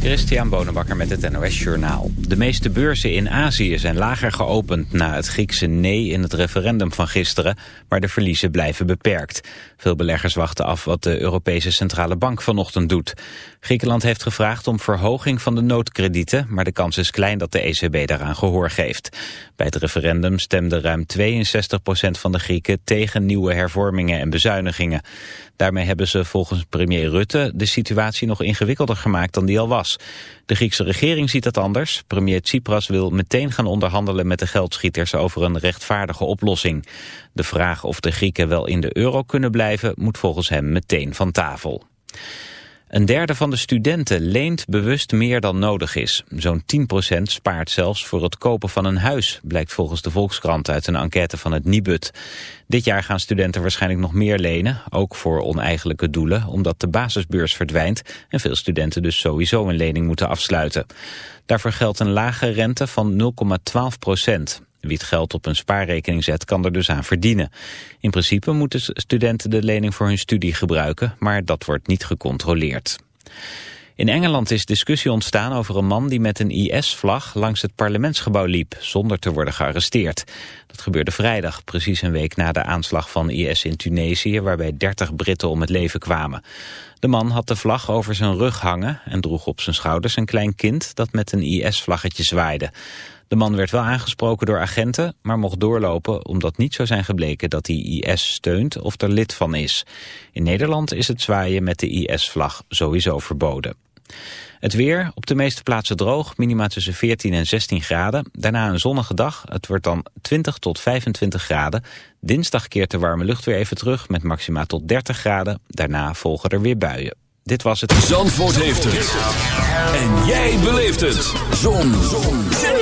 Christian Bonenbakker met het NOS Journaal. De meeste beurzen in Azië zijn lager geopend na het Griekse nee in het referendum van gisteren, maar de verliezen blijven beperkt. Veel beleggers wachten af wat de Europese Centrale Bank vanochtend doet. Griekenland heeft gevraagd om verhoging van de noodkredieten, maar de kans is klein dat de ECB daaraan gehoor geeft. Bij het referendum stemde ruim 62% van de Grieken tegen nieuwe hervormingen en bezuinigingen. Daarmee hebben ze volgens premier Rutte de situatie nog ingewikkelder gemaakt dan die al was. De Griekse regering ziet dat anders. Premier Tsipras wil meteen gaan onderhandelen met de geldschieters over een rechtvaardige oplossing. De vraag of de Grieken wel in de euro kunnen blijven moet volgens hem meteen van tafel. Een derde van de studenten leent bewust meer dan nodig is. Zo'n 10% spaart zelfs voor het kopen van een huis, blijkt volgens de Volkskrant uit een enquête van het Nibud. Dit jaar gaan studenten waarschijnlijk nog meer lenen, ook voor oneigenlijke doelen, omdat de basisbeurs verdwijnt en veel studenten dus sowieso een lening moeten afsluiten. Daarvoor geldt een lage rente van 0,12 procent. Wie het geld op een spaarrekening zet kan er dus aan verdienen. In principe moeten studenten de lening voor hun studie gebruiken, maar dat wordt niet gecontroleerd. In Engeland is discussie ontstaan over een man die met een IS-vlag langs het parlementsgebouw liep, zonder te worden gearresteerd. Dat gebeurde vrijdag, precies een week na de aanslag van IS in Tunesië, waarbij 30 Britten om het leven kwamen. De man had de vlag over zijn rug hangen en droeg op zijn schouders een klein kind dat met een IS-vlaggetje zwaaide. De man werd wel aangesproken door agenten, maar mocht doorlopen omdat niet zou zijn gebleken dat hij IS steunt of er lid van is. In Nederland is het zwaaien met de IS-vlag sowieso verboden. Het weer, op de meeste plaatsen droog, minima tussen 14 en 16 graden. Daarna een zonnige dag, het wordt dan 20 tot 25 graden. Dinsdag keert de warme lucht weer even terug met maxima tot 30 graden. Daarna volgen er weer buien. Dit was het. Zandvoort heeft het. En jij beleeft het. Zon. Zon.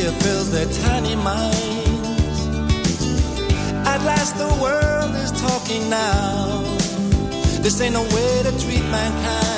fear fills their tiny minds. At last, the world is talking now. This ain't no way to treat mankind.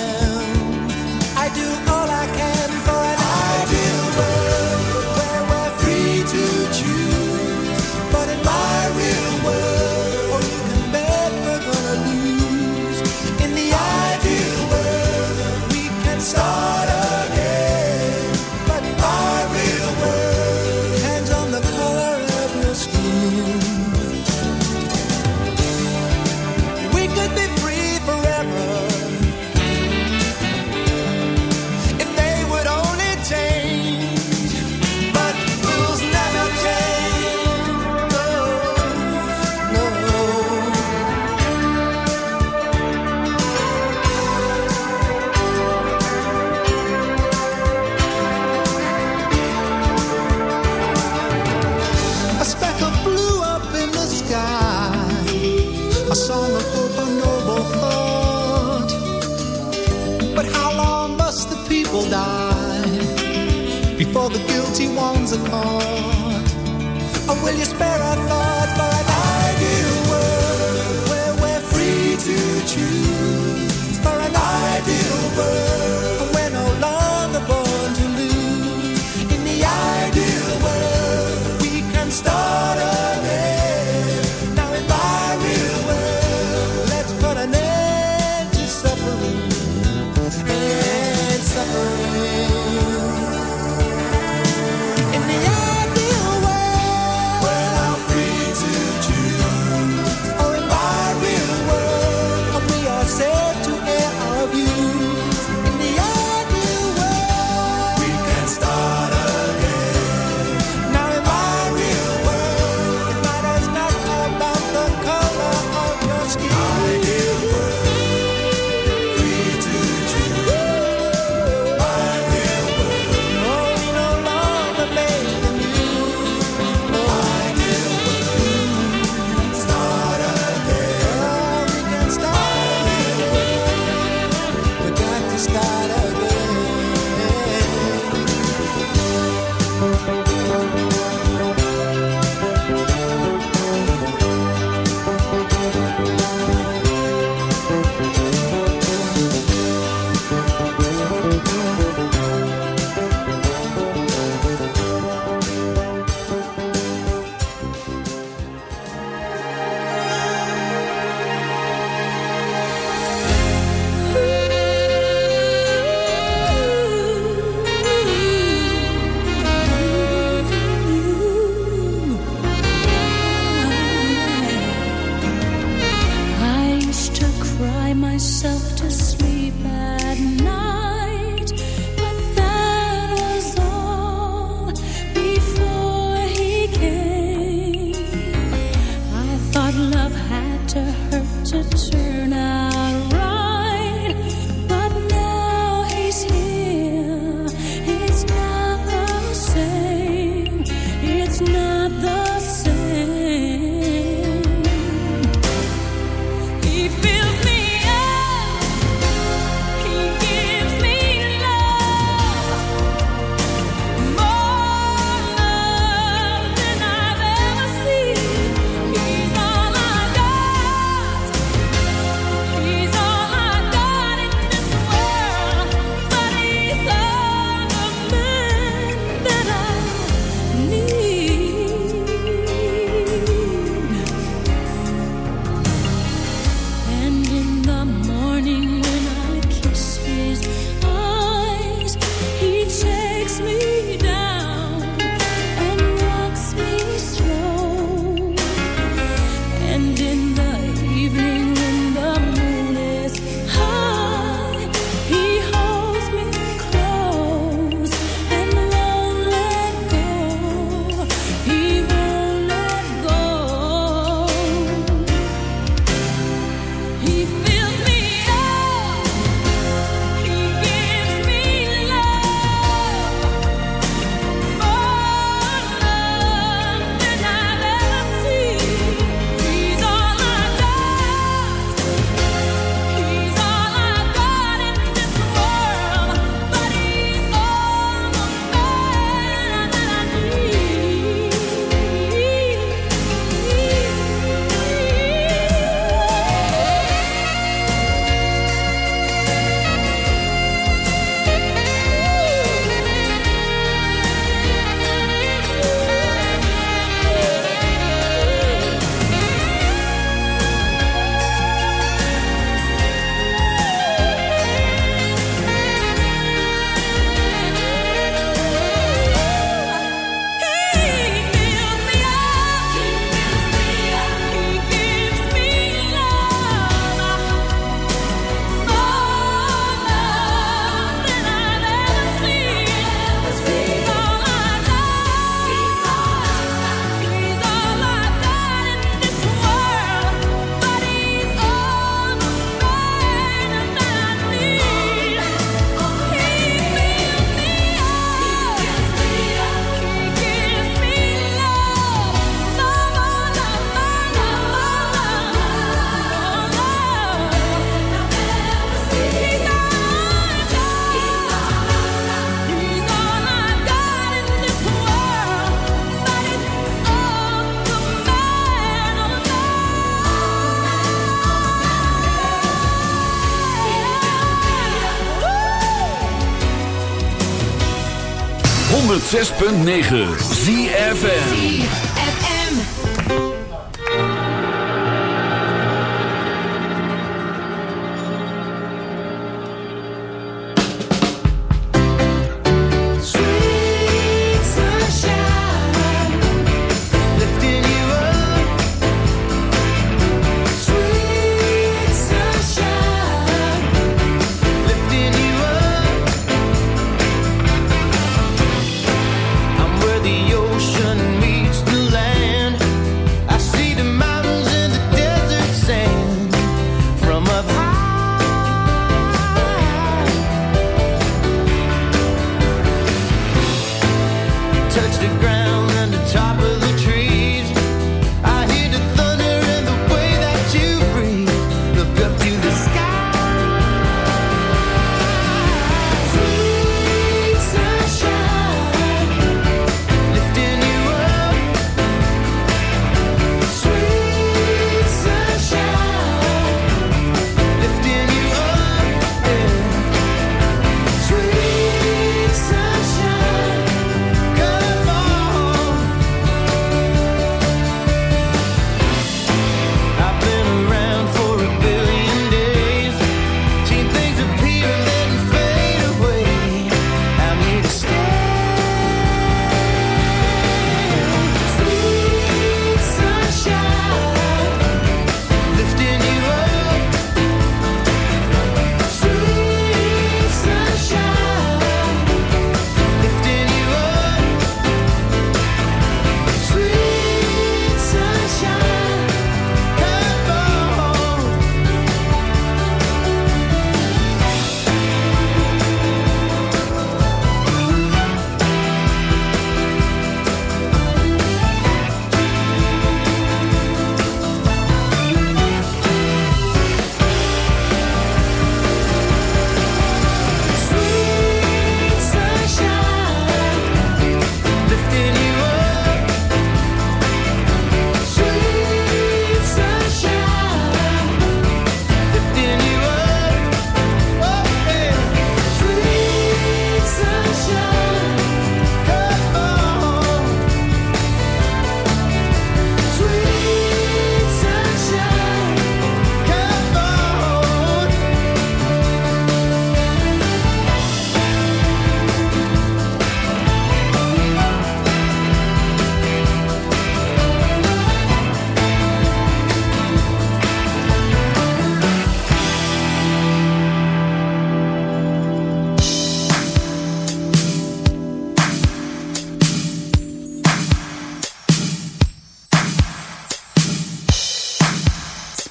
106.9 ZFN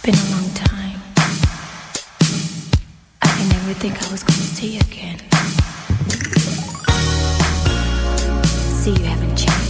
been a long time. I didn't ever think I was gonna see you again. See, you haven't changed.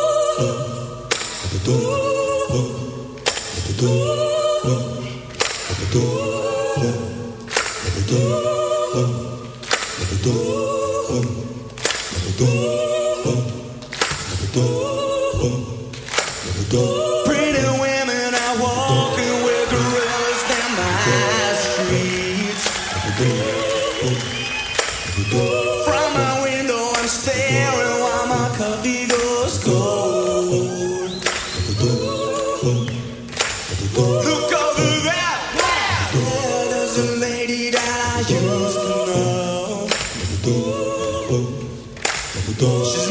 She's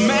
mad.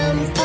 sometimes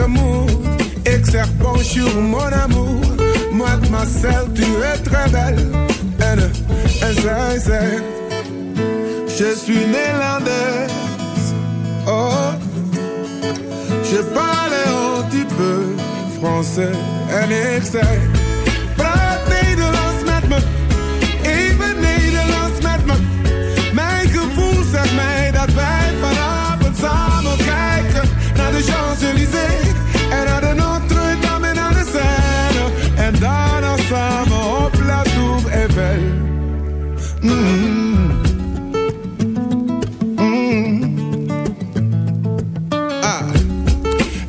amour, sur mon amour. Moi de ma selle, tu es très belle. N, S, S, S. Je suis néerlandaise. Oh, je parle un petit peu français. N, X, X. Mm. Ah.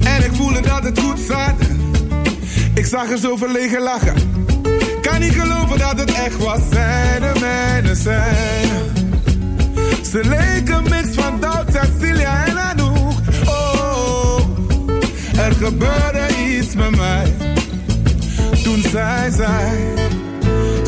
En ik voelde dat het goed zat. Ik zag er zo verlegen lachen. Kan niet geloven dat het echt was, zij de mijne zijn. Ze leken mix van Doud, Cecilia en Anouk. Oh, er gebeurde iets met mij. Toen zij zei zij...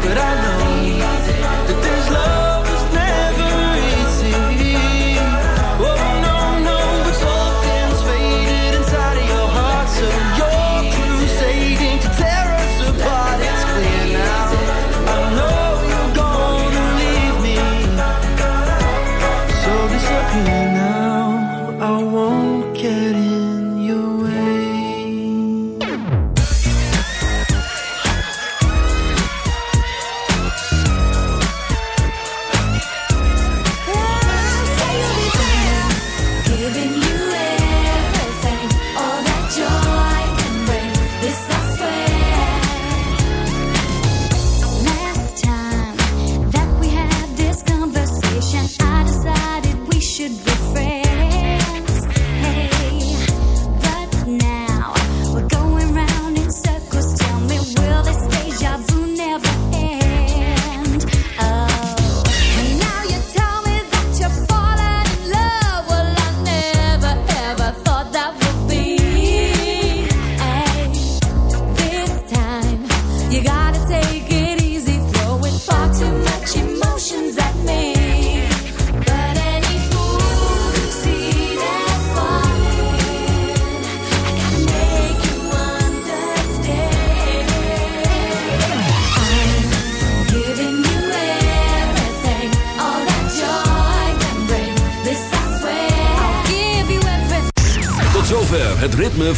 but I know